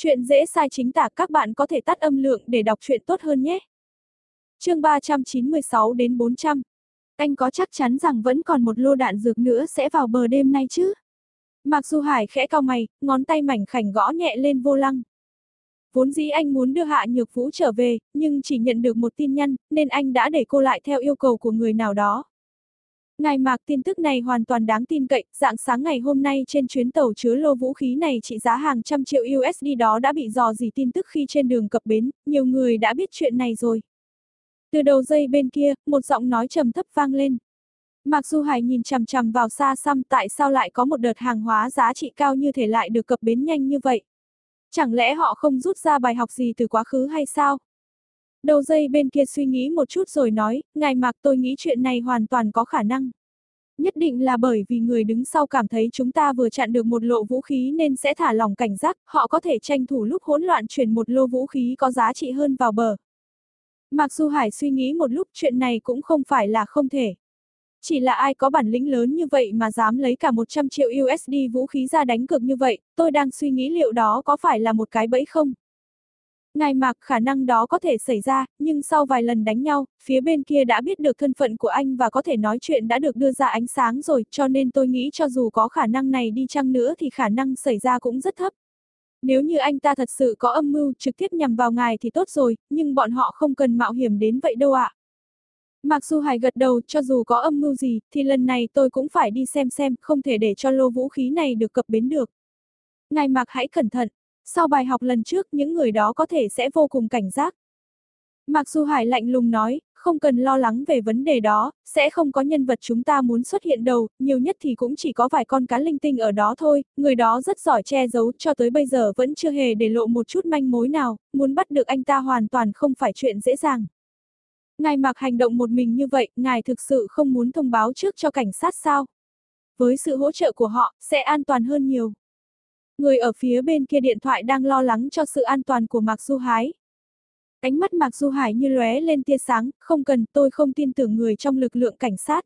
Chuyện dễ sai chính tả các bạn có thể tắt âm lượng để đọc chuyện tốt hơn nhé. chương 396 đến 400. Anh có chắc chắn rằng vẫn còn một lô đạn dược nữa sẽ vào bờ đêm nay chứ? Mạc Du Hải khẽ cao mày, ngón tay mảnh khảnh gõ nhẹ lên vô lăng. Vốn dĩ anh muốn đưa Hạ Nhược Vũ trở về, nhưng chỉ nhận được một tin nhắn, nên anh đã để cô lại theo yêu cầu của người nào đó. Ngài Mạc tin tức này hoàn toàn đáng tin cậy, dạng sáng ngày hôm nay trên chuyến tàu chứa lô vũ khí này trị giá hàng trăm triệu USD đó đã bị dò dỉ tin tức khi trên đường cập bến, nhiều người đã biết chuyện này rồi. Từ đầu dây bên kia, một giọng nói trầm thấp vang lên. Mạc Du Hải nhìn chằm chằm vào xa xăm tại sao lại có một đợt hàng hóa giá trị cao như thể lại được cập bến nhanh như vậy. Chẳng lẽ họ không rút ra bài học gì từ quá khứ hay sao? Đầu dây bên kia suy nghĩ một chút rồi nói, ngài Mạc tôi nghĩ chuyện này hoàn toàn có khả năng. Nhất định là bởi vì người đứng sau cảm thấy chúng ta vừa chặn được một lộ vũ khí nên sẽ thả lỏng cảnh giác, họ có thể tranh thủ lúc hỗn loạn chuyển một lô vũ khí có giá trị hơn vào bờ. Mạc Du Hải suy nghĩ một lúc chuyện này cũng không phải là không thể. Chỉ là ai có bản lĩnh lớn như vậy mà dám lấy cả 100 triệu USD vũ khí ra đánh cược như vậy, tôi đang suy nghĩ liệu đó có phải là một cái bẫy không? Ngài Mạc khả năng đó có thể xảy ra, nhưng sau vài lần đánh nhau, phía bên kia đã biết được thân phận của anh và có thể nói chuyện đã được đưa ra ánh sáng rồi, cho nên tôi nghĩ cho dù có khả năng này đi chăng nữa thì khả năng xảy ra cũng rất thấp. Nếu như anh ta thật sự có âm mưu trực tiếp nhằm vào ngài thì tốt rồi, nhưng bọn họ không cần mạo hiểm đến vậy đâu ạ. À. Mặc dù Hải gật đầu, cho dù có âm mưu gì, thì lần này tôi cũng phải đi xem xem, không thể để cho lô vũ khí này được cập bến được. Ngài Mạc hãy cẩn thận, sau bài học lần trước những người đó có thể sẽ vô cùng cảnh giác. Mặc dù Hải lạnh lùng nói, không cần lo lắng về vấn đề đó, sẽ không có nhân vật chúng ta muốn xuất hiện đâu, nhiều nhất thì cũng chỉ có vài con cá linh tinh ở đó thôi, người đó rất giỏi che giấu, cho tới bây giờ vẫn chưa hề để lộ một chút manh mối nào, muốn bắt được anh ta hoàn toàn không phải chuyện dễ dàng. Ngài mặc hành động một mình như vậy, ngài thực sự không muốn thông báo trước cho cảnh sát sao? Với sự hỗ trợ của họ, sẽ an toàn hơn nhiều. Người ở phía bên kia điện thoại đang lo lắng cho sự an toàn của Mạc Du Hái. Ánh mắt Mạc Du Hải như lóe lên tia sáng, không cần, tôi không tin tưởng người trong lực lượng cảnh sát.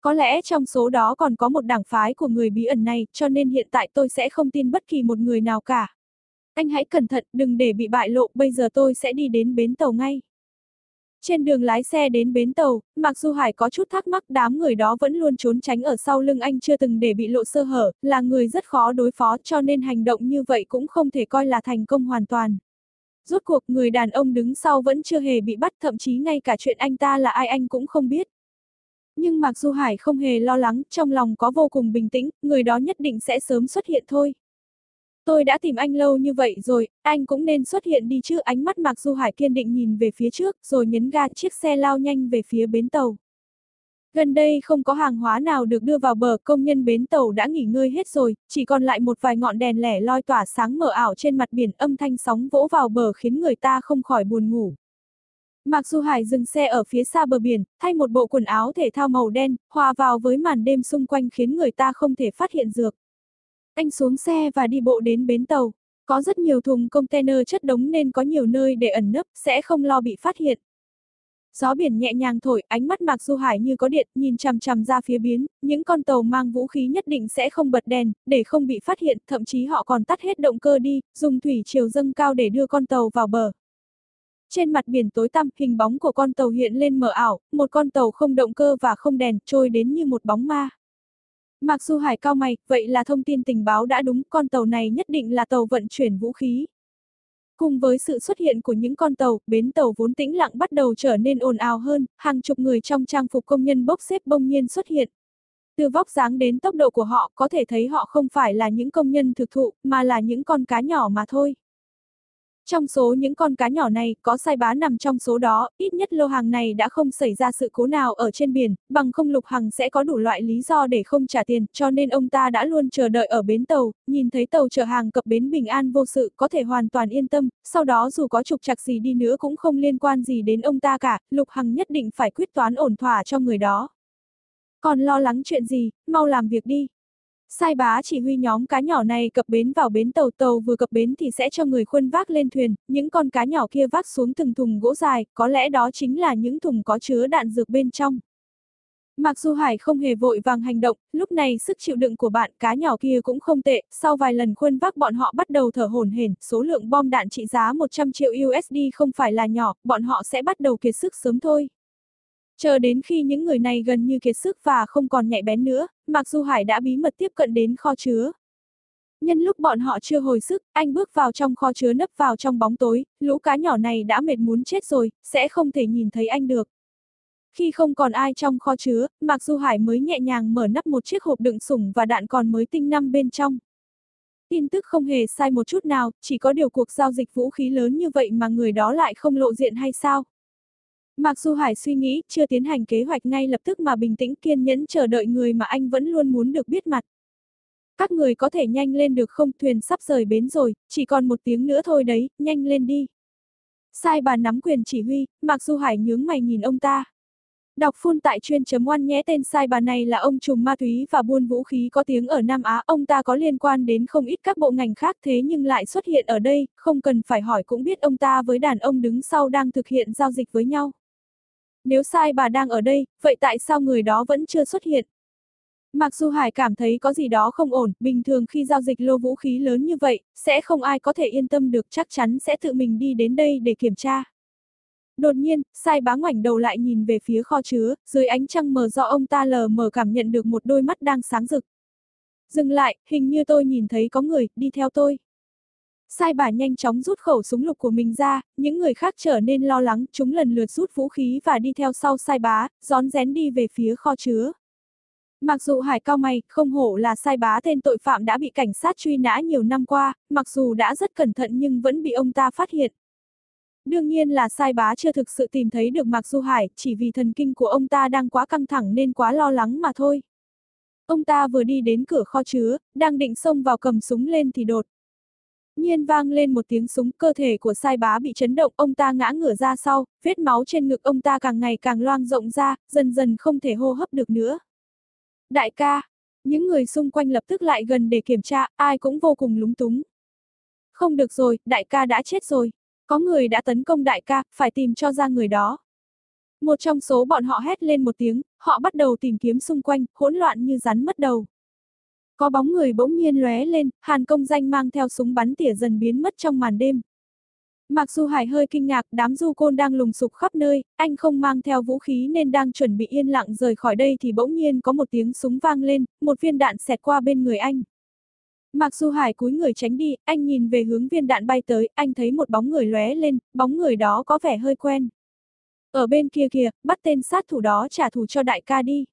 Có lẽ trong số đó còn có một đảng phái của người bí ẩn này, cho nên hiện tại tôi sẽ không tin bất kỳ một người nào cả. Anh hãy cẩn thận, đừng để bị bại lộ, bây giờ tôi sẽ đi đến bến tàu ngay. Trên đường lái xe đến bến tàu, mặc dù Hải có chút thắc mắc đám người đó vẫn luôn trốn tránh ở sau lưng anh chưa từng để bị lộ sơ hở, là người rất khó đối phó cho nên hành động như vậy cũng không thể coi là thành công hoàn toàn. Rốt cuộc người đàn ông đứng sau vẫn chưa hề bị bắt thậm chí ngay cả chuyện anh ta là ai anh cũng không biết. Nhưng Mạc Du Hải không hề lo lắng, trong lòng có vô cùng bình tĩnh, người đó nhất định sẽ sớm xuất hiện thôi. Tôi đã tìm anh lâu như vậy rồi, anh cũng nên xuất hiện đi chứ ánh mắt Mạc Du Hải kiên định nhìn về phía trước, rồi nhấn ga chiếc xe lao nhanh về phía bến tàu. Gần đây không có hàng hóa nào được đưa vào bờ, công nhân bến tàu đã nghỉ ngơi hết rồi, chỉ còn lại một vài ngọn đèn lẻ loi tỏa sáng mờ ảo trên mặt biển, âm thanh sóng vỗ vào bờ khiến người ta không khỏi buồn ngủ. Mạc Du Hải dừng xe ở phía xa bờ biển, thay một bộ quần áo thể thao màu đen, hòa vào với màn đêm xung quanh khiến người ta không thể phát hiện dược. Anh xuống xe và đi bộ đến bến tàu. Có rất nhiều thùng container chất đống nên có nhiều nơi để ẩn nấp, sẽ không lo bị phát hiện. Gió biển nhẹ nhàng thổi, ánh mắt Mạc Du Hải như có điện, nhìn chằm chằm ra phía biến, những con tàu mang vũ khí nhất định sẽ không bật đèn, để không bị phát hiện, thậm chí họ còn tắt hết động cơ đi, dùng thủy chiều dâng cao để đưa con tàu vào bờ. Trên mặt biển tối tăm, hình bóng của con tàu hiện lên mờ ảo, một con tàu không động cơ và không đèn, trôi đến như một bóng ma. Mạc Du Hải cao mày, vậy là thông tin tình báo đã đúng, con tàu này nhất định là tàu vận chuyển vũ khí. Cùng với sự xuất hiện của những con tàu, bến tàu vốn tĩnh lặng bắt đầu trở nên ồn ào hơn, hàng chục người trong trang phục công nhân bốc xếp bông nhiên xuất hiện. Từ vóc dáng đến tốc độ của họ có thể thấy họ không phải là những công nhân thực thụ, mà là những con cá nhỏ mà thôi. Trong số những con cá nhỏ này, có sai bá nằm trong số đó, ít nhất lô hàng này đã không xảy ra sự cố nào ở trên biển, bằng không lục hằng sẽ có đủ loại lý do để không trả tiền, cho nên ông ta đã luôn chờ đợi ở bến tàu, nhìn thấy tàu chở hàng cập bến bình an vô sự, có thể hoàn toàn yên tâm, sau đó dù có trục trặc gì đi nữa cũng không liên quan gì đến ông ta cả, lục hằng nhất định phải quyết toán ổn thỏa cho người đó. Còn lo lắng chuyện gì, mau làm việc đi. Sai bá chỉ huy nhóm cá nhỏ này cập bến vào bến tàu tàu vừa cập bến thì sẽ cho người khuân vác lên thuyền, những con cá nhỏ kia vác xuống từng thùng gỗ dài, có lẽ đó chính là những thùng có chứa đạn dược bên trong. Mặc dù Hải không hề vội vàng hành động, lúc này sức chịu đựng của bạn cá nhỏ kia cũng không tệ, sau vài lần khuân vác bọn họ bắt đầu thở hổn hển, số lượng bom đạn trị giá 100 triệu USD không phải là nhỏ, bọn họ sẽ bắt đầu kiệt sức sớm thôi. Chờ đến khi những người này gần như kiệt sức và không còn nhạy bén nữa, Mặc Du Hải đã bí mật tiếp cận đến kho chứa. Nhân lúc bọn họ chưa hồi sức, anh bước vào trong kho chứa nấp vào trong bóng tối, lũ cá nhỏ này đã mệt muốn chết rồi, sẽ không thể nhìn thấy anh được. Khi không còn ai trong kho chứa, Mạc Du Hải mới nhẹ nhàng mở nắp một chiếc hộp đựng sủng và đạn còn mới tinh năm bên trong. Tin tức không hề sai một chút nào, chỉ có điều cuộc giao dịch vũ khí lớn như vậy mà người đó lại không lộ diện hay sao? Mạc Du Hải suy nghĩ, chưa tiến hành kế hoạch ngay lập tức mà bình tĩnh kiên nhẫn chờ đợi người mà anh vẫn luôn muốn được biết mặt. Các người có thể nhanh lên được không, thuyền sắp rời bến rồi, chỉ còn một tiếng nữa thôi đấy, nhanh lên đi. Sai bà nắm quyền chỉ huy, Mạc Du Hải nhướng mày nhìn ông ta. Đọc phun tại chuyên chấm oan nhé tên sai bà này là ông trùm ma túy và buôn vũ khí có tiếng ở Nam Á, ông ta có liên quan đến không ít các bộ ngành khác thế nhưng lại xuất hiện ở đây, không cần phải hỏi cũng biết ông ta với đàn ông đứng sau đang thực hiện giao dịch với nhau. Nếu sai bà đang ở đây, vậy tại sao người đó vẫn chưa xuất hiện? Mặc dù Hải cảm thấy có gì đó không ổn, bình thường khi giao dịch lô vũ khí lớn như vậy, sẽ không ai có thể yên tâm được chắc chắn sẽ tự mình đi đến đây để kiểm tra. Đột nhiên, sai bá ngoảnh đầu lại nhìn về phía kho chứa, dưới ánh trăng mờ do ông ta lờ mờ cảm nhận được một đôi mắt đang sáng rực. Dừng lại, hình như tôi nhìn thấy có người, đi theo tôi. Sai bà nhanh chóng rút khẩu súng lục của mình ra, những người khác trở nên lo lắng, chúng lần lượt rút vũ khí và đi theo sau sai bá, rón rén đi về phía kho chứa. Mặc dù Hải cao mày, không hổ là sai bá tên tội phạm đã bị cảnh sát truy nã nhiều năm qua, mặc dù đã rất cẩn thận nhưng vẫn bị ông ta phát hiện. Đương nhiên là sai bá chưa thực sự tìm thấy được Mạc Du Hải, chỉ vì thần kinh của ông ta đang quá căng thẳng nên quá lo lắng mà thôi. Ông ta vừa đi đến cửa kho chứa, đang định xông vào cầm súng lên thì đột. Nhiên vang lên một tiếng súng, cơ thể của sai bá bị chấn động, ông ta ngã ngửa ra sau, vết máu trên ngực ông ta càng ngày càng loang rộng ra, dần dần không thể hô hấp được nữa. Đại ca, những người xung quanh lập tức lại gần để kiểm tra, ai cũng vô cùng lúng túng. Không được rồi, đại ca đã chết rồi. Có người đã tấn công đại ca, phải tìm cho ra người đó. Một trong số bọn họ hét lên một tiếng, họ bắt đầu tìm kiếm xung quanh, hỗn loạn như rắn mất đầu. Có bóng người bỗng nhiên lóe lên, Hàn công danh mang theo súng bắn tỉa dần biến mất trong màn đêm. Mặc dù Hải hơi kinh ngạc, đám du côn đang lùng sục khắp nơi, anh không mang theo vũ khí nên đang chuẩn bị yên lặng rời khỏi đây thì bỗng nhiên có một tiếng súng vang lên, một viên đạn xẹt qua bên người anh. Mặc dù Hải cúi người tránh đi, anh nhìn về hướng viên đạn bay tới, anh thấy một bóng người lóe lên, bóng người đó có vẻ hơi quen. Ở bên kia kìa, bắt tên sát thủ đó trả thù cho đại ca đi.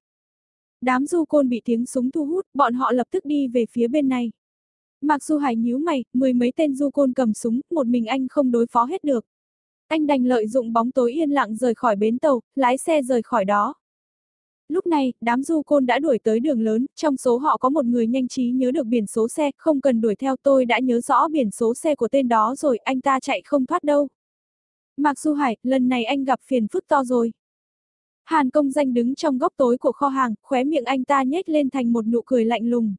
Đám du côn bị tiếng súng thu hút, bọn họ lập tức đi về phía bên này. Mặc dù Hải nhíu mày, mười mấy tên du côn cầm súng, một mình anh không đối phó hết được. Anh đành lợi dụng bóng tối yên lặng rời khỏi bến tàu, lái xe rời khỏi đó. Lúc này, đám du côn đã đuổi tới đường lớn, trong số họ có một người nhanh trí nhớ được biển số xe, không cần đuổi theo tôi đã nhớ rõ biển số xe của tên đó rồi, anh ta chạy không thoát đâu. Mạc Du Hải, lần này anh gặp phiền phức to rồi. Hàn công danh đứng trong góc tối của kho hàng, khóe miệng anh ta nhếch lên thành một nụ cười lạnh lùng.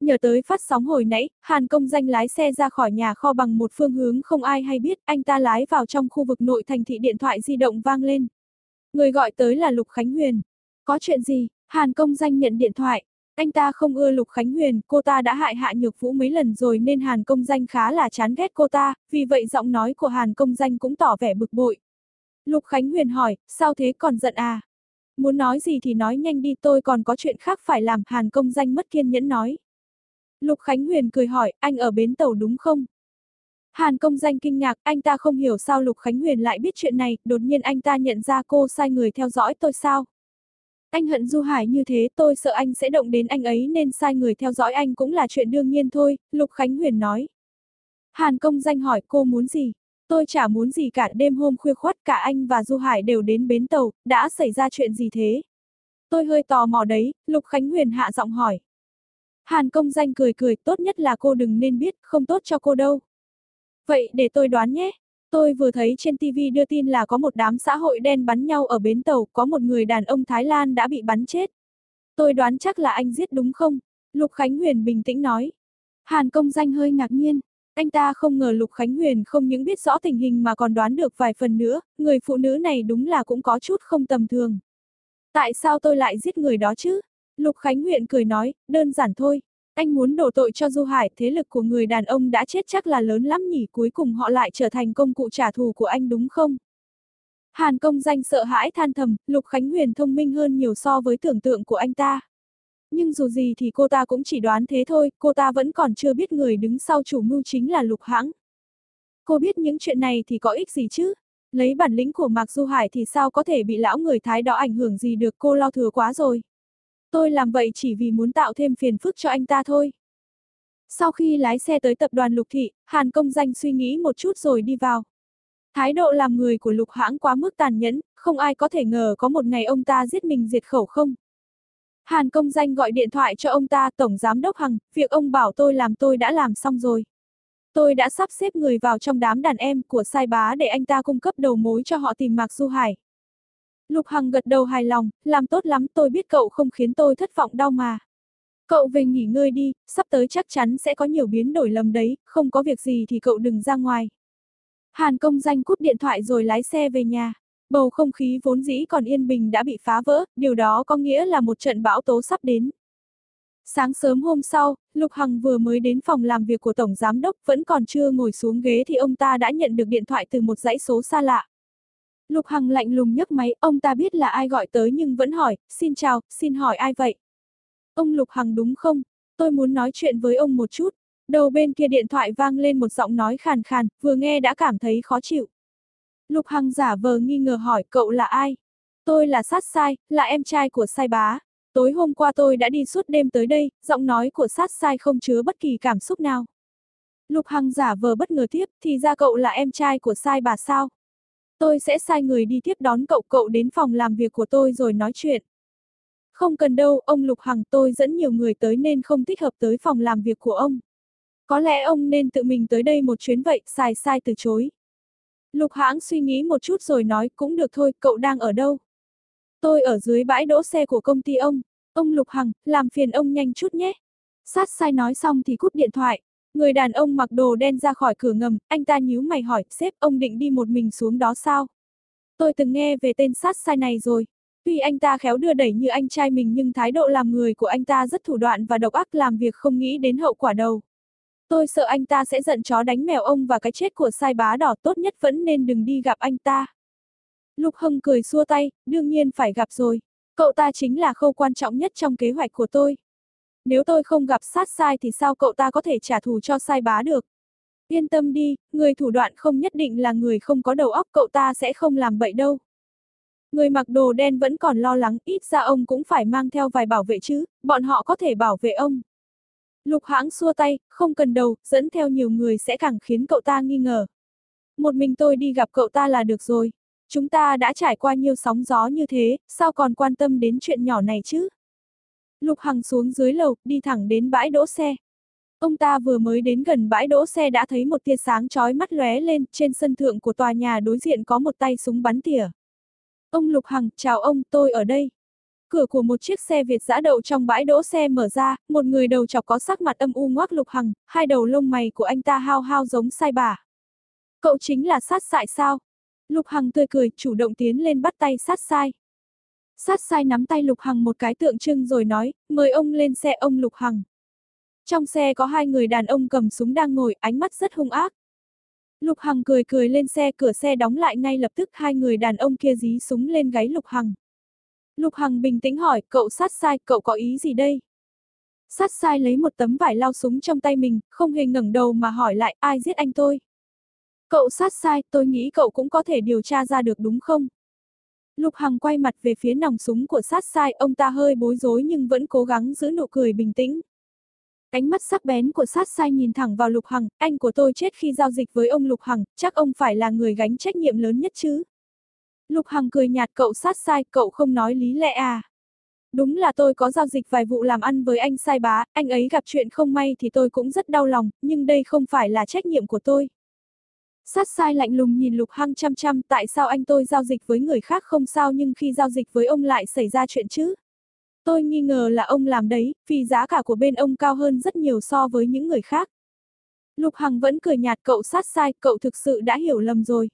Nhờ tới phát sóng hồi nãy, Hàn công danh lái xe ra khỏi nhà kho bằng một phương hướng không ai hay biết, anh ta lái vào trong khu vực nội thành thị điện thoại di động vang lên. Người gọi tới là Lục Khánh Huyền. Có chuyện gì? Hàn công danh nhận điện thoại. Anh ta không ưa Lục Khánh Huyền, cô ta đã hại hạ nhược vũ mấy lần rồi nên Hàn công danh khá là chán ghét cô ta, vì vậy giọng nói của Hàn công danh cũng tỏ vẻ bực bội. Lục Khánh Huyền hỏi, sao thế còn giận à? Muốn nói gì thì nói nhanh đi tôi còn có chuyện khác phải làm, Hàn công danh mất kiên nhẫn nói. Lục Khánh Huyền cười hỏi, anh ở bến tàu đúng không? Hàn công danh kinh ngạc, anh ta không hiểu sao Lục Khánh Huyền lại biết chuyện này, đột nhiên anh ta nhận ra cô sai người theo dõi tôi sao? Anh hận Du Hải như thế, tôi sợ anh sẽ động đến anh ấy nên sai người theo dõi anh cũng là chuyện đương nhiên thôi, Lục Khánh Huyền nói. Hàn công danh hỏi cô muốn gì? Tôi chả muốn gì cả đêm hôm khuya khuất cả anh và Du Hải đều đến bến tàu, đã xảy ra chuyện gì thế? Tôi hơi tò mò đấy, Lục Khánh Huyền hạ giọng hỏi. Hàn công danh cười cười, tốt nhất là cô đừng nên biết, không tốt cho cô đâu. Vậy để tôi đoán nhé. Tôi vừa thấy trên TV đưa tin là có một đám xã hội đen bắn nhau ở bến tàu, có một người đàn ông Thái Lan đã bị bắn chết. Tôi đoán chắc là anh giết đúng không? Lục Khánh Huyền bình tĩnh nói. Hàn công danh hơi ngạc nhiên. Anh ta không ngờ Lục Khánh Huyền không những biết rõ tình hình mà còn đoán được vài phần nữa, người phụ nữ này đúng là cũng có chút không tầm thường. Tại sao tôi lại giết người đó chứ? Lục Khánh huyền cười nói, đơn giản thôi. Anh muốn đổ tội cho Du Hải, thế lực của người đàn ông đã chết chắc là lớn lắm nhỉ, cuối cùng họ lại trở thành công cụ trả thù của anh đúng không? Hàn công danh sợ hãi than thầm, Lục Khánh Huyền thông minh hơn nhiều so với tưởng tượng của anh ta. Nhưng dù gì thì cô ta cũng chỉ đoán thế thôi, cô ta vẫn còn chưa biết người đứng sau chủ mưu chính là Lục Hãng. Cô biết những chuyện này thì có ích gì chứ? Lấy bản lĩnh của Mạc Du Hải thì sao có thể bị lão người Thái đó ảnh hưởng gì được cô lo thừa quá rồi. Tôi làm vậy chỉ vì muốn tạo thêm phiền phức cho anh ta thôi. Sau khi lái xe tới tập đoàn Lục Thị, Hàn Công Danh suy nghĩ một chút rồi đi vào. Thái độ làm người của Lục Hãng quá mức tàn nhẫn, không ai có thể ngờ có một ngày ông ta giết mình diệt khẩu không. Hàn Công Danh gọi điện thoại cho ông ta, Tổng Giám Đốc Hằng, việc ông bảo tôi làm tôi đã làm xong rồi. Tôi đã sắp xếp người vào trong đám đàn em của sai bá để anh ta cung cấp đầu mối cho họ tìm Mạc Du Hải. Lục Hằng gật đầu hài lòng, làm tốt lắm tôi biết cậu không khiến tôi thất vọng đau mà. Cậu về nghỉ ngơi đi, sắp tới chắc chắn sẽ có nhiều biến đổi lầm đấy, không có việc gì thì cậu đừng ra ngoài. Hàn công danh cút điện thoại rồi lái xe về nhà. Bầu không khí vốn dĩ còn yên bình đã bị phá vỡ, điều đó có nghĩa là một trận bão tố sắp đến. Sáng sớm hôm sau, Lục Hằng vừa mới đến phòng làm việc của Tổng Giám Đốc vẫn còn chưa ngồi xuống ghế thì ông ta đã nhận được điện thoại từ một dãy số xa lạ. Lục Hằng lạnh lùng nhấc máy, ông ta biết là ai gọi tới nhưng vẫn hỏi, xin chào, xin hỏi ai vậy? Ông Lục Hằng đúng không? Tôi muốn nói chuyện với ông một chút. Đầu bên kia điện thoại vang lên một giọng nói khàn khàn, vừa nghe đã cảm thấy khó chịu. Lục Hằng giả vờ nghi ngờ hỏi cậu là ai? Tôi là sát sai, là em trai của sai bá. Tối hôm qua tôi đã đi suốt đêm tới đây, giọng nói của sát sai không chứa bất kỳ cảm xúc nào. Lục Hằng giả vờ bất ngờ tiếp, thì ra cậu là em trai của sai bà sao? Tôi sẽ sai người đi tiếp đón cậu cậu đến phòng làm việc của tôi rồi nói chuyện. Không cần đâu, ông Lục Hằng tôi dẫn nhiều người tới nên không thích hợp tới phòng làm việc của ông. Có lẽ ông nên tự mình tới đây một chuyến vậy, sai sai từ chối. Lục hãng suy nghĩ một chút rồi nói, cũng được thôi, cậu đang ở đâu? Tôi ở dưới bãi đỗ xe của công ty ông. Ông Lục Hằng, làm phiền ông nhanh chút nhé. Sát sai nói xong thì cút điện thoại. Người đàn ông mặc đồ đen ra khỏi cửa ngầm, anh ta nhíu mày hỏi, sếp, ông định đi một mình xuống đó sao? Tôi từng nghe về tên sát sai này rồi. Tuy anh ta khéo đưa đẩy như anh trai mình nhưng thái độ làm người của anh ta rất thủ đoạn và độc ác làm việc không nghĩ đến hậu quả đâu. Tôi sợ anh ta sẽ giận chó đánh mèo ông và cái chết của sai bá đỏ tốt nhất vẫn nên đừng đi gặp anh ta. Lục Hưng cười xua tay, đương nhiên phải gặp rồi. Cậu ta chính là khâu quan trọng nhất trong kế hoạch của tôi. Nếu tôi không gặp sát sai thì sao cậu ta có thể trả thù cho sai bá được? Yên tâm đi, người thủ đoạn không nhất định là người không có đầu óc cậu ta sẽ không làm vậy đâu. Người mặc đồ đen vẫn còn lo lắng, ít ra ông cũng phải mang theo vài bảo vệ chứ, bọn họ có thể bảo vệ ông. Lục hãng xua tay, không cần đầu, dẫn theo nhiều người sẽ càng khiến cậu ta nghi ngờ. Một mình tôi đi gặp cậu ta là được rồi. Chúng ta đã trải qua nhiều sóng gió như thế, sao còn quan tâm đến chuyện nhỏ này chứ? Lục Hằng xuống dưới lầu, đi thẳng đến bãi đỗ xe. Ông ta vừa mới đến gần bãi đỗ xe đã thấy một tia sáng chói mắt lóe lên, trên sân thượng của tòa nhà đối diện có một tay súng bắn tỉa. Ông Lục Hằng, chào ông, tôi ở đây. Cửa của một chiếc xe Việt giã đậu trong bãi đỗ xe mở ra, một người đầu chọc có sắc mặt âm u ngoác Lục Hằng, hai đầu lông mày của anh ta hao hao giống sai bà. Cậu chính là sát sại sao? Lục Hằng tươi cười, chủ động tiến lên bắt tay sát sai. Sát sai nắm tay Lục Hằng một cái tượng trưng rồi nói, mời ông lên xe ông Lục Hằng. Trong xe có hai người đàn ông cầm súng đang ngồi, ánh mắt rất hung ác. Lục Hằng cười cười lên xe, cửa xe đóng lại ngay lập tức hai người đàn ông kia dí súng lên gáy Lục Hằng. Lục Hằng bình tĩnh hỏi, cậu sát sai, cậu có ý gì đây? Sát sai lấy một tấm vải lao súng trong tay mình, không hề ngẩng đầu mà hỏi lại, ai giết anh tôi? Cậu sát sai, tôi nghĩ cậu cũng có thể điều tra ra được đúng không? Lục Hằng quay mặt về phía nòng súng của sát sai, ông ta hơi bối rối nhưng vẫn cố gắng giữ nụ cười bình tĩnh. Ánh mắt sắc bén của sát sai nhìn thẳng vào Lục Hằng, anh của tôi chết khi giao dịch với ông Lục Hằng, chắc ông phải là người gánh trách nhiệm lớn nhất chứ. Lục Hằng cười nhạt cậu sát sai, cậu không nói lý lẽ à. Đúng là tôi có giao dịch vài vụ làm ăn với anh sai bá, anh ấy gặp chuyện không may thì tôi cũng rất đau lòng, nhưng đây không phải là trách nhiệm của tôi. Sát sai lạnh lùng nhìn Lục Hằng chăm chăm, tại sao anh tôi giao dịch với người khác không sao nhưng khi giao dịch với ông lại xảy ra chuyện chứ? Tôi nghi ngờ là ông làm đấy, vì giá cả của bên ông cao hơn rất nhiều so với những người khác. Lục Hằng vẫn cười nhạt cậu sát sai, cậu thực sự đã hiểu lầm rồi.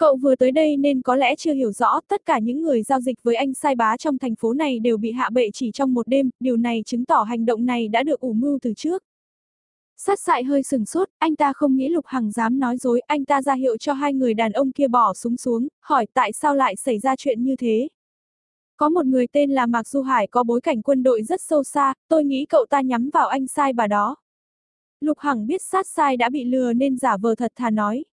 Cậu vừa tới đây nên có lẽ chưa hiểu rõ, tất cả những người giao dịch với anh sai bá trong thành phố này đều bị hạ bệ chỉ trong một đêm, điều này chứng tỏ hành động này đã được ủ mưu từ trước. Sát sại hơi sừng sốt, anh ta không nghĩ Lục Hằng dám nói dối, anh ta ra hiệu cho hai người đàn ông kia bỏ súng xuống, hỏi tại sao lại xảy ra chuyện như thế. Có một người tên là Mạc Du Hải có bối cảnh quân đội rất sâu xa, tôi nghĩ cậu ta nhắm vào anh sai bà đó. Lục Hằng biết sát sai đã bị lừa nên giả vờ thật thà nói.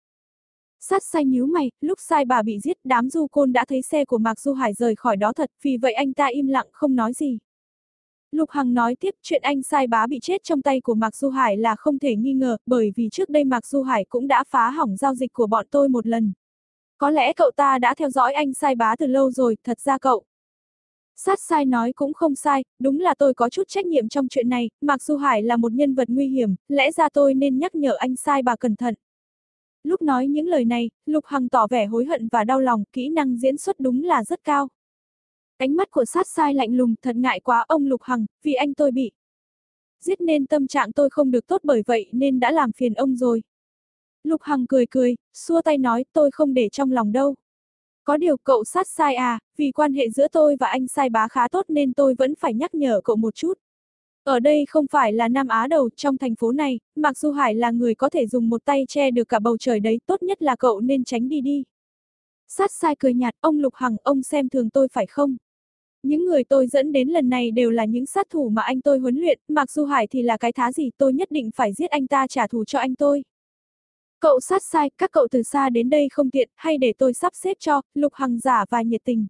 Sát sai nhíu mày, lúc sai bà bị giết đám du côn đã thấy xe của Mạc Du Hải rời khỏi đó thật, vì vậy anh ta im lặng không nói gì. Lục Hằng nói tiếp chuyện anh sai bá bị chết trong tay của Mạc Du Hải là không thể nghi ngờ, bởi vì trước đây Mạc Du Hải cũng đã phá hỏng giao dịch của bọn tôi một lần. Có lẽ cậu ta đã theo dõi anh sai bá từ lâu rồi, thật ra cậu. Sát sai nói cũng không sai, đúng là tôi có chút trách nhiệm trong chuyện này, Mạc Du Hải là một nhân vật nguy hiểm, lẽ ra tôi nên nhắc nhở anh sai bà cẩn thận. Lúc nói những lời này, Lục Hằng tỏ vẻ hối hận và đau lòng, kỹ năng diễn xuất đúng là rất cao. Ánh mắt của sát sai lạnh lùng, thật ngại quá ông Lục Hằng, vì anh tôi bị. Giết nên tâm trạng tôi không được tốt bởi vậy nên đã làm phiền ông rồi. Lục Hằng cười cười, xua tay nói tôi không để trong lòng đâu. Có điều cậu sát sai à, vì quan hệ giữa tôi và anh sai bá khá tốt nên tôi vẫn phải nhắc nhở cậu một chút. Ở đây không phải là Nam Á đầu, trong thành phố này, mặc Du Hải là người có thể dùng một tay che được cả bầu trời đấy, tốt nhất là cậu nên tránh đi đi. Sát sai cười nhạt, ông Lục Hằng, ông xem thường tôi phải không? Những người tôi dẫn đến lần này đều là những sát thủ mà anh tôi huấn luyện, mặc Du Hải thì là cái thá gì tôi nhất định phải giết anh ta trả thù cho anh tôi. Cậu sát sai, các cậu từ xa đến đây không tiện, hay để tôi sắp xếp cho, Lục Hằng giả và nhiệt tình.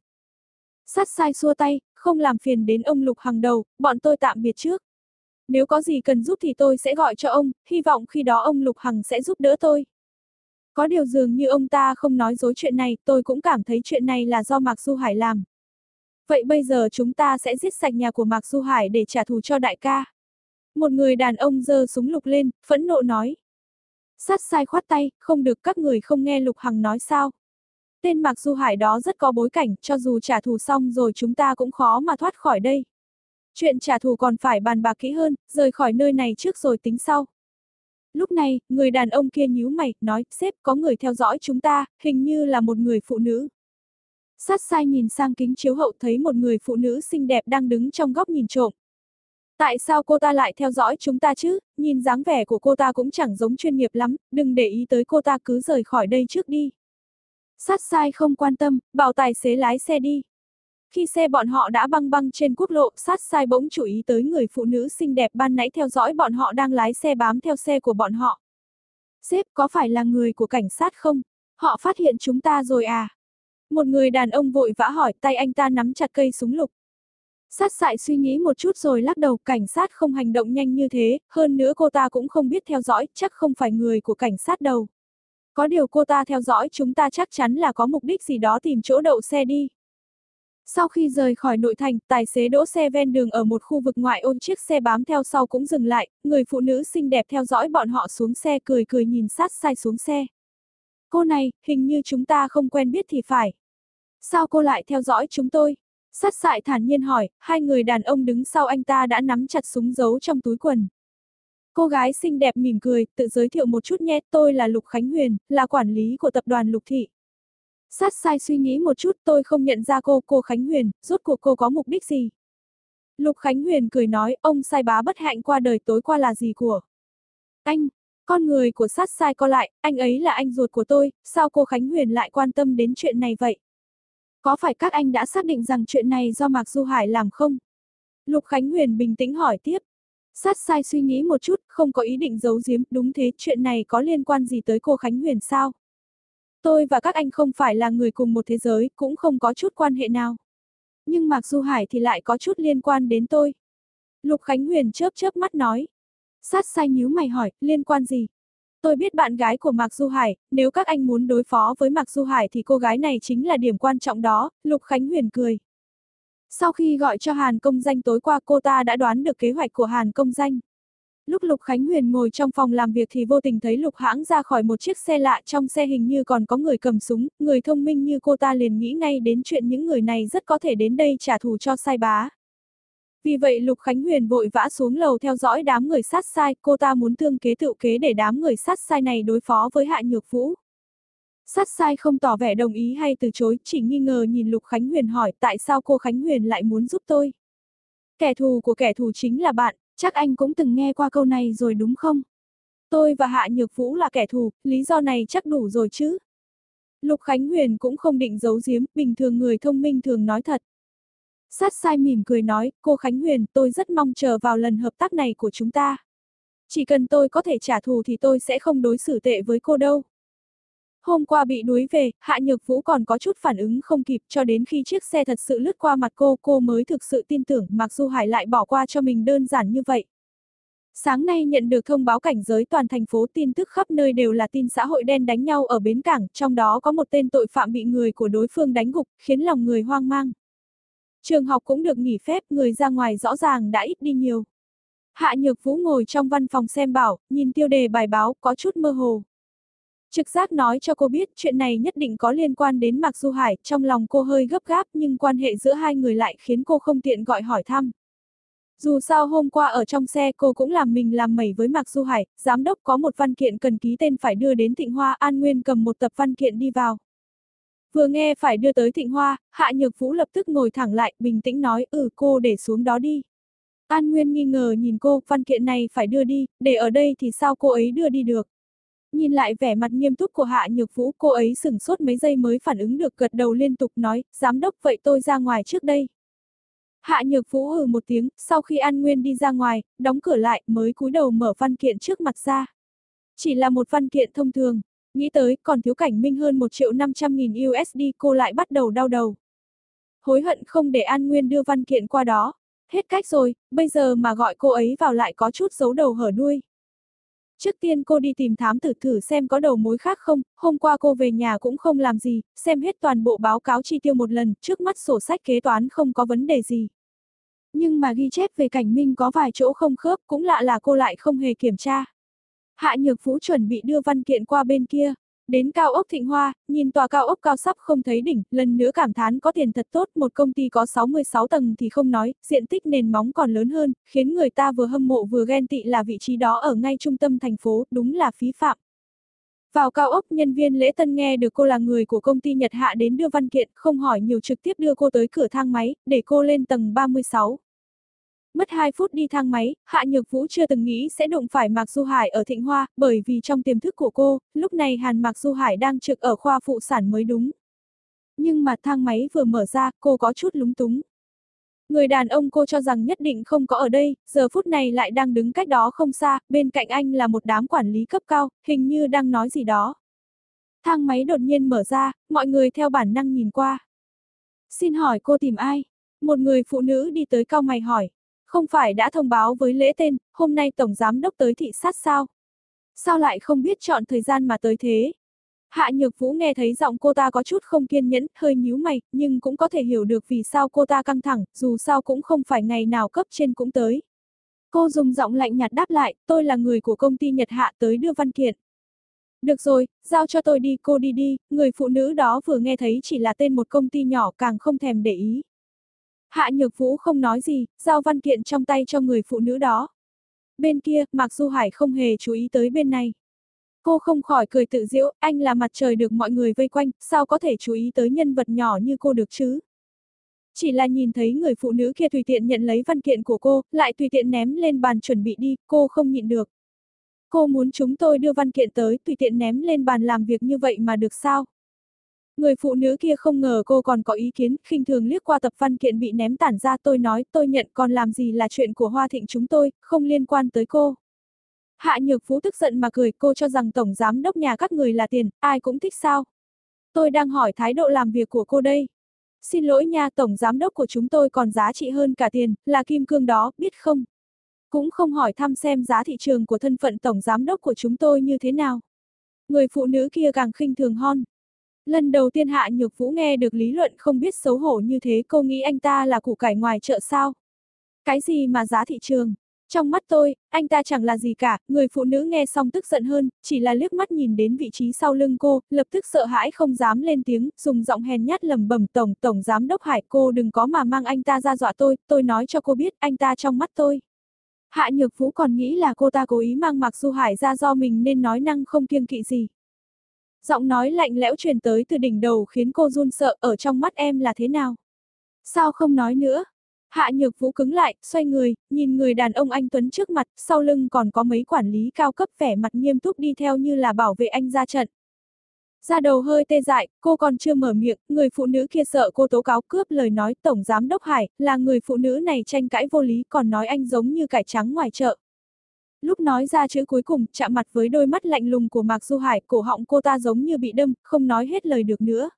Sát sai xua tay, không làm phiền đến ông Lục Hằng đầu, bọn tôi tạm biệt trước. Nếu có gì cần giúp thì tôi sẽ gọi cho ông, hy vọng khi đó ông Lục Hằng sẽ giúp đỡ tôi. Có điều dường như ông ta không nói dối chuyện này, tôi cũng cảm thấy chuyện này là do Mạc Du Hải làm. Vậy bây giờ chúng ta sẽ giết sạch nhà của Mạc Du Hải để trả thù cho đại ca. Một người đàn ông giơ súng lục lên, phẫn nộ nói. Sát sai khoát tay, không được các người không nghe Lục Hằng nói sao. Tên Mạc Du Hải đó rất có bối cảnh, cho dù trả thù xong rồi chúng ta cũng khó mà thoát khỏi đây. Chuyện trả thù còn phải bàn bạc kỹ hơn, rời khỏi nơi này trước rồi tính sau. Lúc này, người đàn ông kia nhíu mày, nói, sếp có người theo dõi chúng ta, hình như là một người phụ nữ. Sát sai nhìn sang kính chiếu hậu thấy một người phụ nữ xinh đẹp đang đứng trong góc nhìn trộm. Tại sao cô ta lại theo dõi chúng ta chứ, nhìn dáng vẻ của cô ta cũng chẳng giống chuyên nghiệp lắm, đừng để ý tới cô ta cứ rời khỏi đây trước đi. Sát sai không quan tâm, bảo tài xế lái xe đi. Khi xe bọn họ đã băng băng trên quốc lộ, sát sai bỗng chú ý tới người phụ nữ xinh đẹp ban nãy theo dõi bọn họ đang lái xe bám theo xe của bọn họ. Sếp có phải là người của cảnh sát không? Họ phát hiện chúng ta rồi à? Một người đàn ông vội vã hỏi tay anh ta nắm chặt cây súng lục. Sát sại suy nghĩ một chút rồi lắc đầu cảnh sát không hành động nhanh như thế, hơn nữa cô ta cũng không biết theo dõi, chắc không phải người của cảnh sát đâu. Có điều cô ta theo dõi chúng ta chắc chắn là có mục đích gì đó tìm chỗ đậu xe đi. Sau khi rời khỏi nội thành, tài xế đỗ xe ven đường ở một khu vực ngoại ô. chiếc xe bám theo sau cũng dừng lại, người phụ nữ xinh đẹp theo dõi bọn họ xuống xe cười cười nhìn sát sai xuống xe. Cô này, hình như chúng ta không quen biết thì phải. Sao cô lại theo dõi chúng tôi? Sát sại thản nhiên hỏi, hai người đàn ông đứng sau anh ta đã nắm chặt súng giấu trong túi quần. Cô gái xinh đẹp mỉm cười, tự giới thiệu một chút nhé, tôi là Lục Khánh Huyền, là quản lý của tập đoàn Lục Thị. Sát sai suy nghĩ một chút tôi không nhận ra cô, cô Khánh Huyền, rốt cuộc cô có mục đích gì? Lục Khánh Huyền cười nói, ông sai bá bất hạnh qua đời tối qua là gì của? Anh, con người của sát sai co lại, anh ấy là anh ruột của tôi, sao cô Khánh Huyền lại quan tâm đến chuyện này vậy? Có phải các anh đã xác định rằng chuyện này do Mạc Du Hải làm không? Lục Khánh Huyền bình tĩnh hỏi tiếp. Sát sai suy nghĩ một chút, không có ý định giấu giếm, đúng thế, chuyện này có liên quan gì tới cô Khánh Huyền sao? Tôi và các anh không phải là người cùng một thế giới, cũng không có chút quan hệ nào. Nhưng Mạc Du Hải thì lại có chút liên quan đến tôi. Lục Khánh Huyền chớp chớp mắt nói. Sát sai nhíu mày hỏi, liên quan gì? Tôi biết bạn gái của Mạc Du Hải, nếu các anh muốn đối phó với Mạc Du Hải thì cô gái này chính là điểm quan trọng đó, Lục Khánh Huyền cười. Sau khi gọi cho Hàn Công Danh tối qua cô ta đã đoán được kế hoạch của Hàn Công Danh. Lúc Lục Khánh Huyền ngồi trong phòng làm việc thì vô tình thấy Lục Hãng ra khỏi một chiếc xe lạ trong xe hình như còn có người cầm súng, người thông minh như cô ta liền nghĩ ngay đến chuyện những người này rất có thể đến đây trả thù cho sai bá. Vì vậy Lục Khánh Huyền vội vã xuống lầu theo dõi đám người sát sai, cô ta muốn tương kế tự kế để đám người sát sai này đối phó với Hạ Nhược Vũ. Sát sai không tỏ vẻ đồng ý hay từ chối, chỉ nghi ngờ nhìn Lục Khánh Huyền hỏi tại sao cô Khánh Huyền lại muốn giúp tôi. Kẻ thù của kẻ thù chính là bạn, chắc anh cũng từng nghe qua câu này rồi đúng không? Tôi và Hạ Nhược Vũ là kẻ thù, lý do này chắc đủ rồi chứ? Lục Khánh Huyền cũng không định giấu giếm, bình thường người thông minh thường nói thật. Sát sai mỉm cười nói, cô Khánh Huyền, tôi rất mong chờ vào lần hợp tác này của chúng ta. Chỉ cần tôi có thể trả thù thì tôi sẽ không đối xử tệ với cô đâu. Hôm qua bị đuối về, Hạ Nhược Vũ còn có chút phản ứng không kịp cho đến khi chiếc xe thật sự lướt qua mặt cô, cô mới thực sự tin tưởng Mặc dù Hải lại bỏ qua cho mình đơn giản như vậy. Sáng nay nhận được thông báo cảnh giới toàn thành phố tin tức khắp nơi đều là tin xã hội đen đánh nhau ở bến cảng, trong đó có một tên tội phạm bị người của đối phương đánh gục, khiến lòng người hoang mang. Trường học cũng được nghỉ phép, người ra ngoài rõ ràng đã ít đi nhiều. Hạ Nhược Vũ ngồi trong văn phòng xem bảo, nhìn tiêu đề bài báo, có chút mơ hồ. Trực giác nói cho cô biết chuyện này nhất định có liên quan đến Mạc Du Hải, trong lòng cô hơi gấp gáp nhưng quan hệ giữa hai người lại khiến cô không tiện gọi hỏi thăm. Dù sao hôm qua ở trong xe cô cũng làm mình làm mẩy với Mạc Du Hải, giám đốc có một văn kiện cần ký tên phải đưa đến Thịnh Hoa An Nguyên cầm một tập văn kiện đi vào. Vừa nghe phải đưa tới Thịnh Hoa, Hạ Nhược Vũ lập tức ngồi thẳng lại, bình tĩnh nói, ừ cô để xuống đó đi. An Nguyên nghi ngờ nhìn cô, văn kiện này phải đưa đi, để ở đây thì sao cô ấy đưa đi được. Nhìn lại vẻ mặt nghiêm túc của Hạ Nhược Vũ, cô ấy sửng sốt mấy giây mới phản ứng được gật đầu liên tục nói, giám đốc vậy tôi ra ngoài trước đây. Hạ Nhược Vũ hừ một tiếng, sau khi An Nguyên đi ra ngoài, đóng cửa lại, mới cúi đầu mở văn kiện trước mặt ra. Chỉ là một văn kiện thông thường, nghĩ tới còn thiếu cảnh minh hơn 1 triệu 500 nghìn USD cô lại bắt đầu đau đầu. Hối hận không để An Nguyên đưa văn kiện qua đó. Hết cách rồi, bây giờ mà gọi cô ấy vào lại có chút giấu đầu hở đuôi. Trước tiên cô đi tìm thám tử thử xem có đầu mối khác không, hôm qua cô về nhà cũng không làm gì, xem hết toàn bộ báo cáo chi tiêu một lần, trước mắt sổ sách kế toán không có vấn đề gì. Nhưng mà ghi chép về cảnh minh có vài chỗ không khớp, cũng lạ là cô lại không hề kiểm tra. Hạ Nhược Phú chuẩn bị đưa văn kiện qua bên kia. Đến cao ốc Thịnh Hoa, nhìn tòa cao ốc cao sắp không thấy đỉnh, lần nữa cảm thán có tiền thật tốt, một công ty có 66 tầng thì không nói, diện tích nền móng còn lớn hơn, khiến người ta vừa hâm mộ vừa ghen tị là vị trí đó ở ngay trung tâm thành phố, đúng là phí phạm. Vào cao ốc, nhân viên lễ tân nghe được cô là người của công ty Nhật Hạ đến đưa văn kiện, không hỏi nhiều trực tiếp đưa cô tới cửa thang máy, để cô lên tầng 36. Mất 2 phút đi thang máy, Hạ Nhược Vũ chưa từng nghĩ sẽ đụng phải Mạc Du Hải ở Thịnh Hoa, bởi vì trong tiềm thức của cô, lúc này Hàn Mạc Du Hải đang trực ở khoa phụ sản mới đúng. Nhưng mà thang máy vừa mở ra, cô có chút lúng túng. Người đàn ông cô cho rằng nhất định không có ở đây, giờ phút này lại đang đứng cách đó không xa, bên cạnh anh là một đám quản lý cấp cao, hình như đang nói gì đó. Thang máy đột nhiên mở ra, mọi người theo bản năng nhìn qua. Xin hỏi cô tìm ai? Một người phụ nữ đi tới cao mày hỏi. Không phải đã thông báo với lễ tên, hôm nay Tổng Giám Đốc tới thị sát sao? Sao lại không biết chọn thời gian mà tới thế? Hạ Nhược Vũ nghe thấy giọng cô ta có chút không kiên nhẫn, hơi nhíu mày, nhưng cũng có thể hiểu được vì sao cô ta căng thẳng, dù sao cũng không phải ngày nào cấp trên cũng tới. Cô dùng giọng lạnh nhạt đáp lại, tôi là người của công ty Nhật Hạ tới đưa văn kiện. Được rồi, giao cho tôi đi, cô đi đi, người phụ nữ đó vừa nghe thấy chỉ là tên một công ty nhỏ càng không thèm để ý. Hạ Nhược Vũ không nói gì, giao văn kiện trong tay cho người phụ nữ đó. Bên kia, Mạc Du Hải không hề chú ý tới bên này. Cô không khỏi cười tự giễu, anh là mặt trời được mọi người vây quanh, sao có thể chú ý tới nhân vật nhỏ như cô được chứ? Chỉ là nhìn thấy người phụ nữ kia tùy tiện nhận lấy văn kiện của cô, lại tùy tiện ném lên bàn chuẩn bị đi, cô không nhịn được. Cô muốn chúng tôi đưa văn kiện tới, tùy tiện ném lên bàn làm việc như vậy mà được sao? Người phụ nữ kia không ngờ cô còn có ý kiến, khinh thường liếc qua tập văn kiện bị ném tản ra tôi nói tôi nhận còn làm gì là chuyện của Hoa Thịnh chúng tôi, không liên quan tới cô. Hạ Nhược Phú tức giận mà cười cô cho rằng tổng giám đốc nhà các người là tiền, ai cũng thích sao. Tôi đang hỏi thái độ làm việc của cô đây. Xin lỗi nha tổng giám đốc của chúng tôi còn giá trị hơn cả tiền, là kim cương đó, biết không? Cũng không hỏi thăm xem giá thị trường của thân phận tổng giám đốc của chúng tôi như thế nào. Người phụ nữ kia càng khinh thường hon, Lần đầu tiên Hạ Nhược Vũ nghe được lý luận không biết xấu hổ như thế cô nghĩ anh ta là củ cải ngoài chợ sao? Cái gì mà giá thị trường? Trong mắt tôi, anh ta chẳng là gì cả, người phụ nữ nghe xong tức giận hơn, chỉ là liếc mắt nhìn đến vị trí sau lưng cô, lập tức sợ hãi không dám lên tiếng, dùng giọng hèn nhát lầm bẩm tổng tổng giám đốc Hải cô đừng có mà mang anh ta ra dọa tôi, tôi nói cho cô biết anh ta trong mắt tôi. Hạ Nhược Vũ còn nghĩ là cô ta cố ý mang Mạc Du Hải ra do mình nên nói năng không kiêng kỵ gì. Giọng nói lạnh lẽo truyền tới từ đỉnh đầu khiến cô run sợ ở trong mắt em là thế nào. Sao không nói nữa? Hạ nhược vũ cứng lại, xoay người, nhìn người đàn ông anh Tuấn trước mặt, sau lưng còn có mấy quản lý cao cấp vẻ mặt nghiêm túc đi theo như là bảo vệ anh ra trận. Ra đầu hơi tê dại, cô còn chưa mở miệng, người phụ nữ kia sợ cô tố cáo cướp lời nói Tổng Giám Đốc Hải, là người phụ nữ này tranh cãi vô lý còn nói anh giống như cải trắng ngoài chợ. Lúc nói ra chữ cuối cùng, chạm mặt với đôi mắt lạnh lùng của Mạc Du Hải, cổ họng cô ta giống như bị đâm, không nói hết lời được nữa.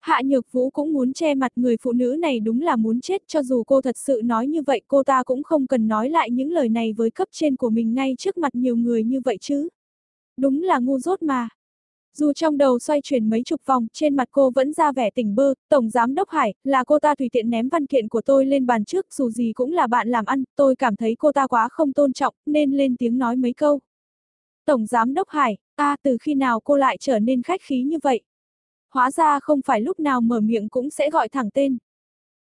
Hạ Nhược Vũ cũng muốn che mặt người phụ nữ này đúng là muốn chết cho dù cô thật sự nói như vậy cô ta cũng không cần nói lại những lời này với cấp trên của mình ngay trước mặt nhiều người như vậy chứ. Đúng là ngu dốt mà. Dù trong đầu xoay chuyển mấy chục vòng, trên mặt cô vẫn ra vẻ tỉnh bơ, Tổng Giám Đốc Hải, là cô ta tùy tiện ném văn kiện của tôi lên bàn trước, dù gì cũng là bạn làm ăn, tôi cảm thấy cô ta quá không tôn trọng, nên lên tiếng nói mấy câu. Tổng Giám Đốc Hải, ta từ khi nào cô lại trở nên khách khí như vậy? Hóa ra không phải lúc nào mở miệng cũng sẽ gọi thẳng tên.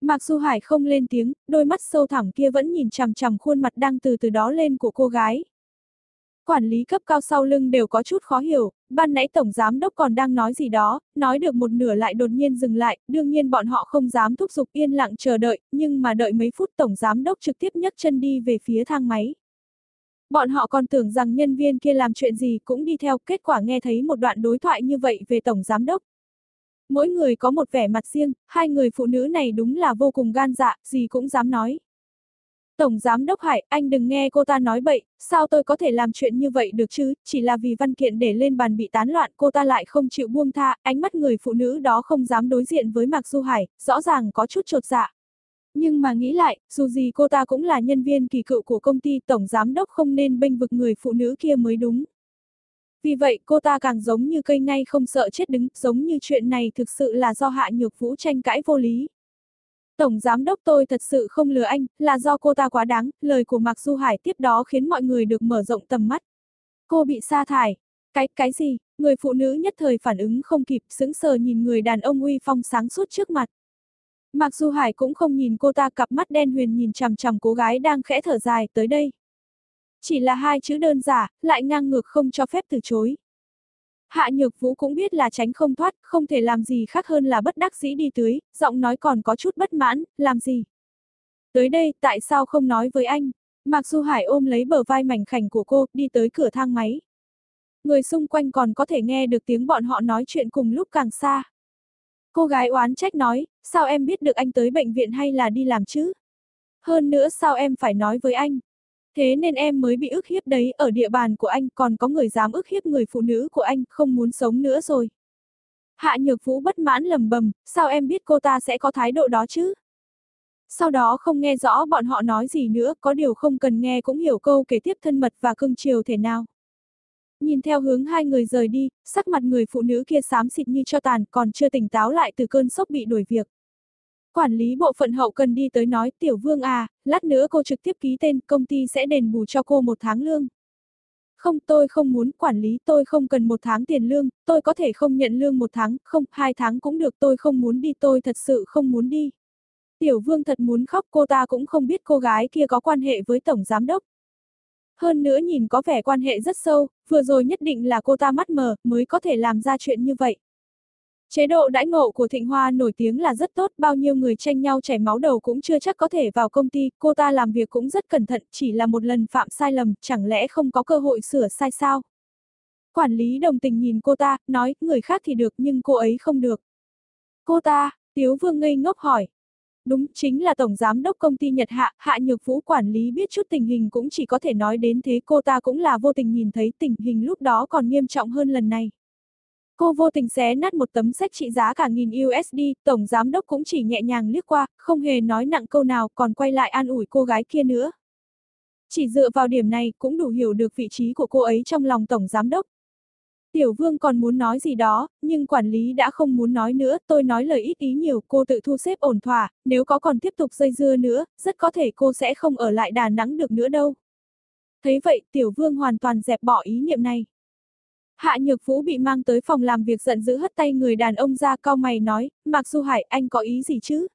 Mặc dù Hải không lên tiếng, đôi mắt sâu thẳm kia vẫn nhìn chằm chằm khuôn mặt đang từ từ đó lên của cô gái. Quản lý cấp cao sau lưng đều có chút khó hiểu, ban nãy Tổng Giám Đốc còn đang nói gì đó, nói được một nửa lại đột nhiên dừng lại, đương nhiên bọn họ không dám thúc giục yên lặng chờ đợi, nhưng mà đợi mấy phút Tổng Giám Đốc trực tiếp nhấc chân đi về phía thang máy. Bọn họ còn tưởng rằng nhân viên kia làm chuyện gì cũng đi theo, kết quả nghe thấy một đoạn đối thoại như vậy về Tổng Giám Đốc. Mỗi người có một vẻ mặt riêng, hai người phụ nữ này đúng là vô cùng gan dạ, gì cũng dám nói. Tổng Giám Đốc Hải, anh đừng nghe cô ta nói bậy, sao tôi có thể làm chuyện như vậy được chứ, chỉ là vì văn kiện để lên bàn bị tán loạn cô ta lại không chịu buông tha, ánh mắt người phụ nữ đó không dám đối diện với Mạc Du Hải, rõ ràng có chút trột dạ. Nhưng mà nghĩ lại, dù gì cô ta cũng là nhân viên kỳ cựu của công ty Tổng Giám Đốc không nên bênh vực người phụ nữ kia mới đúng. Vì vậy cô ta càng giống như cây ngay không sợ chết đứng, giống như chuyện này thực sự là do Hạ Nhược Vũ tranh cãi vô lý. Tổng giám đốc tôi thật sự không lừa anh, là do cô ta quá đáng, lời của Mạc Du Hải tiếp đó khiến mọi người được mở rộng tầm mắt. Cô bị sa thải. Cái, cái gì? Người phụ nữ nhất thời phản ứng không kịp, sững sờ nhìn người đàn ông uy phong sáng suốt trước mặt. Mạc Du Hải cũng không nhìn cô ta cặp mắt đen huyền nhìn chằm chằm cô gái đang khẽ thở dài tới đây. Chỉ là hai chữ đơn giản, lại ngang ngược không cho phép từ chối. Hạ Nhược Vũ cũng biết là tránh không thoát, không thể làm gì khác hơn là bất đắc dĩ đi tưới, giọng nói còn có chút bất mãn, làm gì? Tới đây, tại sao không nói với anh? Mạc Du Hải ôm lấy bờ vai mảnh khảnh của cô, đi tới cửa thang máy. Người xung quanh còn có thể nghe được tiếng bọn họ nói chuyện cùng lúc càng xa. Cô gái oán trách nói, sao em biết được anh tới bệnh viện hay là đi làm chứ? Hơn nữa sao em phải nói với anh? Thế nên em mới bị ức hiếp đấy, ở địa bàn của anh còn có người dám ức hiếp người phụ nữ của anh, không muốn sống nữa rồi. Hạ Nhược Vũ bất mãn lầm bầm, sao em biết cô ta sẽ có thái độ đó chứ? Sau đó không nghe rõ bọn họ nói gì nữa, có điều không cần nghe cũng hiểu câu kể tiếp thân mật và cưng chiều thể nào. Nhìn theo hướng hai người rời đi, sắc mặt người phụ nữ kia xám xịt như cho tàn, còn chưa tỉnh táo lại từ cơn sốc bị đuổi việc. Quản lý bộ phận hậu cần đi tới nói, tiểu vương à, lát nữa cô trực tiếp ký tên, công ty sẽ đền bù cho cô một tháng lương. Không, tôi không muốn, quản lý tôi không cần một tháng tiền lương, tôi có thể không nhận lương một tháng, không, hai tháng cũng được, tôi không muốn đi, tôi thật sự không muốn đi. Tiểu vương thật muốn khóc, cô ta cũng không biết cô gái kia có quan hệ với tổng giám đốc. Hơn nữa nhìn có vẻ quan hệ rất sâu, vừa rồi nhất định là cô ta mắt mờ, mới có thể làm ra chuyện như vậy. Chế độ đãi ngộ của Thịnh Hoa nổi tiếng là rất tốt, bao nhiêu người tranh nhau chảy máu đầu cũng chưa chắc có thể vào công ty, cô ta làm việc cũng rất cẩn thận, chỉ là một lần phạm sai lầm, chẳng lẽ không có cơ hội sửa sai sao? Quản lý đồng tình nhìn cô ta, nói, người khác thì được nhưng cô ấy không được. Cô ta, Tiếu Vương ngây ngốc hỏi. Đúng, chính là Tổng Giám đốc công ty Nhật Hạ, Hạ Nhược Vũ quản lý biết chút tình hình cũng chỉ có thể nói đến thế cô ta cũng là vô tình nhìn thấy tình hình lúc đó còn nghiêm trọng hơn lần này. Cô vô tình xé nát một tấm sách trị giá cả nghìn USD, tổng giám đốc cũng chỉ nhẹ nhàng liếc qua, không hề nói nặng câu nào còn quay lại an ủi cô gái kia nữa. Chỉ dựa vào điểm này cũng đủ hiểu được vị trí của cô ấy trong lòng tổng giám đốc. Tiểu vương còn muốn nói gì đó, nhưng quản lý đã không muốn nói nữa, tôi nói lời ít ý nhiều, cô tự thu xếp ổn thỏa, nếu có còn tiếp tục dây dưa nữa, rất có thể cô sẽ không ở lại Đà Nẵng được nữa đâu. Thấy vậy, tiểu vương hoàn toàn dẹp bỏ ý niệm này. Hạ Nhược Vũ bị mang tới phòng làm việc giận dữ hất tay người đàn ông ra cao mày nói, Mạc Du Hải anh có ý gì chứ?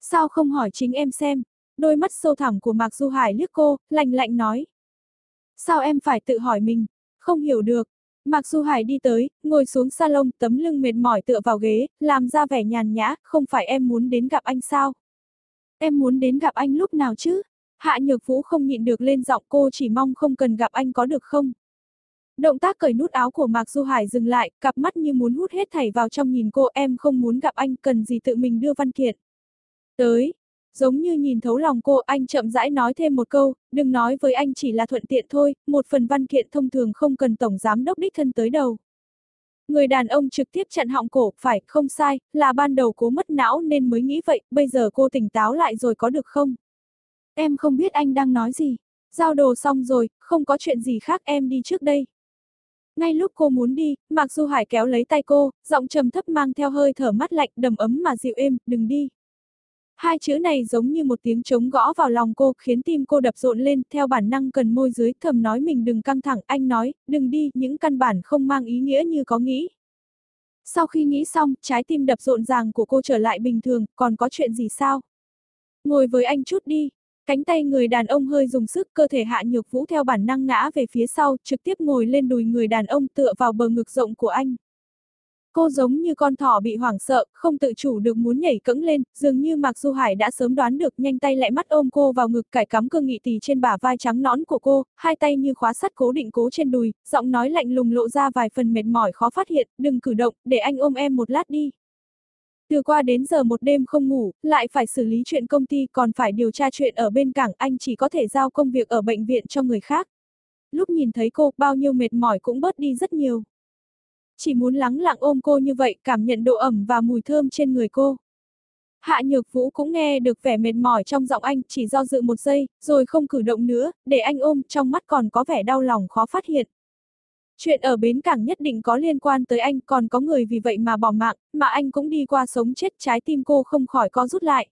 Sao không hỏi chính em xem? Đôi mắt sâu thẳm của Mạc Du Hải liếc cô, lạnh lạnh nói. Sao em phải tự hỏi mình? Không hiểu được. Mạc Du Hải đi tới, ngồi xuống salon, tấm lưng mệt mỏi tựa vào ghế, làm ra vẻ nhàn nhã, không phải em muốn đến gặp anh sao? Em muốn đến gặp anh lúc nào chứ? Hạ Nhược Vũ không nhịn được lên giọng cô chỉ mong không cần gặp anh có được không? Động tác cởi nút áo của Mạc Du Hải dừng lại, cặp mắt như muốn hút hết thảy vào trong nhìn cô em không muốn gặp anh, cần gì tự mình đưa văn kiện. Tới, giống như nhìn thấu lòng cô, anh chậm rãi nói thêm một câu, đừng nói với anh chỉ là thuận tiện thôi, một phần văn kiện thông thường không cần tổng giám đốc đích thân tới đầu. Người đàn ông trực tiếp chặn họng cổ, phải, không sai, là ban đầu cố mất não nên mới nghĩ vậy, bây giờ cô tỉnh táo lại rồi có được không? Em không biết anh đang nói gì. Giao đồ xong rồi, không có chuyện gì khác em đi trước đây. Ngay lúc cô muốn đi, Mạc Du Hải kéo lấy tay cô, giọng trầm thấp mang theo hơi thở mát lạnh đầm ấm mà dịu êm, đừng đi. Hai chữ này giống như một tiếng trống gõ vào lòng cô, khiến tim cô đập rộn lên, theo bản năng cần môi dưới thầm nói mình đừng căng thẳng, anh nói, đừng đi, những căn bản không mang ý nghĩa như có nghĩ. Sau khi nghĩ xong, trái tim đập rộn ràng của cô trở lại bình thường, còn có chuyện gì sao? Ngồi với anh chút đi. Cánh tay người đàn ông hơi dùng sức, cơ thể hạ nhược vũ theo bản năng ngã về phía sau, trực tiếp ngồi lên đùi người đàn ông tựa vào bờ ngực rộng của anh. Cô giống như con thỏ bị hoảng sợ, không tự chủ được muốn nhảy cẫng lên, dường như Mạc Du Hải đã sớm đoán được nhanh tay lại mắt ôm cô vào ngực cải cắm cương nghị tỳ trên bả vai trắng nõn của cô, hai tay như khóa sắt cố định cố trên đùi, giọng nói lạnh lùng lộ ra vài phần mệt mỏi khó phát hiện, đừng cử động, để anh ôm em một lát đi. Từ qua đến giờ một đêm không ngủ, lại phải xử lý chuyện công ty còn phải điều tra chuyện ở bên cảng anh chỉ có thể giao công việc ở bệnh viện cho người khác. Lúc nhìn thấy cô, bao nhiêu mệt mỏi cũng bớt đi rất nhiều. Chỉ muốn lắng lặng ôm cô như vậy, cảm nhận độ ẩm và mùi thơm trên người cô. Hạ Nhược Vũ cũng nghe được vẻ mệt mỏi trong giọng anh, chỉ do dự một giây, rồi không cử động nữa, để anh ôm, trong mắt còn có vẻ đau lòng khó phát hiện. Chuyện ở bến cảng nhất định có liên quan tới anh, còn có người vì vậy mà bỏ mạng, mà anh cũng đi qua sống chết trái tim cô không khỏi có rút lại.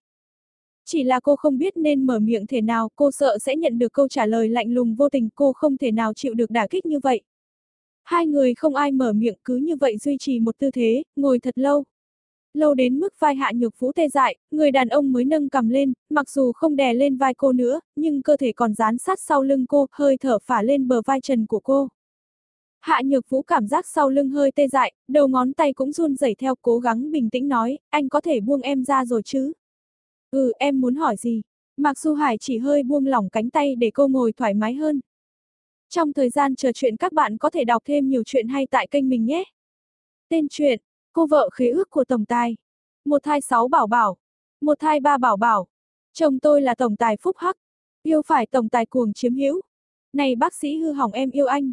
Chỉ là cô không biết nên mở miệng thế nào, cô sợ sẽ nhận được câu trả lời lạnh lùng vô tình, cô không thể nào chịu được đả kích như vậy. Hai người không ai mở miệng cứ như vậy duy trì một tư thế, ngồi thật lâu. Lâu đến mức vai hạ nhược vũ tê dại, người đàn ông mới nâng cầm lên, mặc dù không đè lên vai cô nữa, nhưng cơ thể còn dán sát sau lưng cô, hơi thở phả lên bờ vai trần của cô. Hạ nhược vũ cảm giác sau lưng hơi tê dại, đầu ngón tay cũng run rẩy theo cố gắng bình tĩnh nói, anh có thể buông em ra rồi chứ? Ừ, em muốn hỏi gì? Mạc Du Hải chỉ hơi buông lỏng cánh tay để cô ngồi thoải mái hơn. Trong thời gian chờ chuyện các bạn có thể đọc thêm nhiều chuyện hay tại kênh mình nhé. Tên truyện, cô vợ khế ước của Tổng Tài. Một thai sáu bảo bảo. Một thai ba bảo bảo. Chồng tôi là Tổng Tài Phúc Hắc. Yêu phải Tổng Tài cuồng chiếm hữu. Này bác sĩ hư hỏng em yêu anh.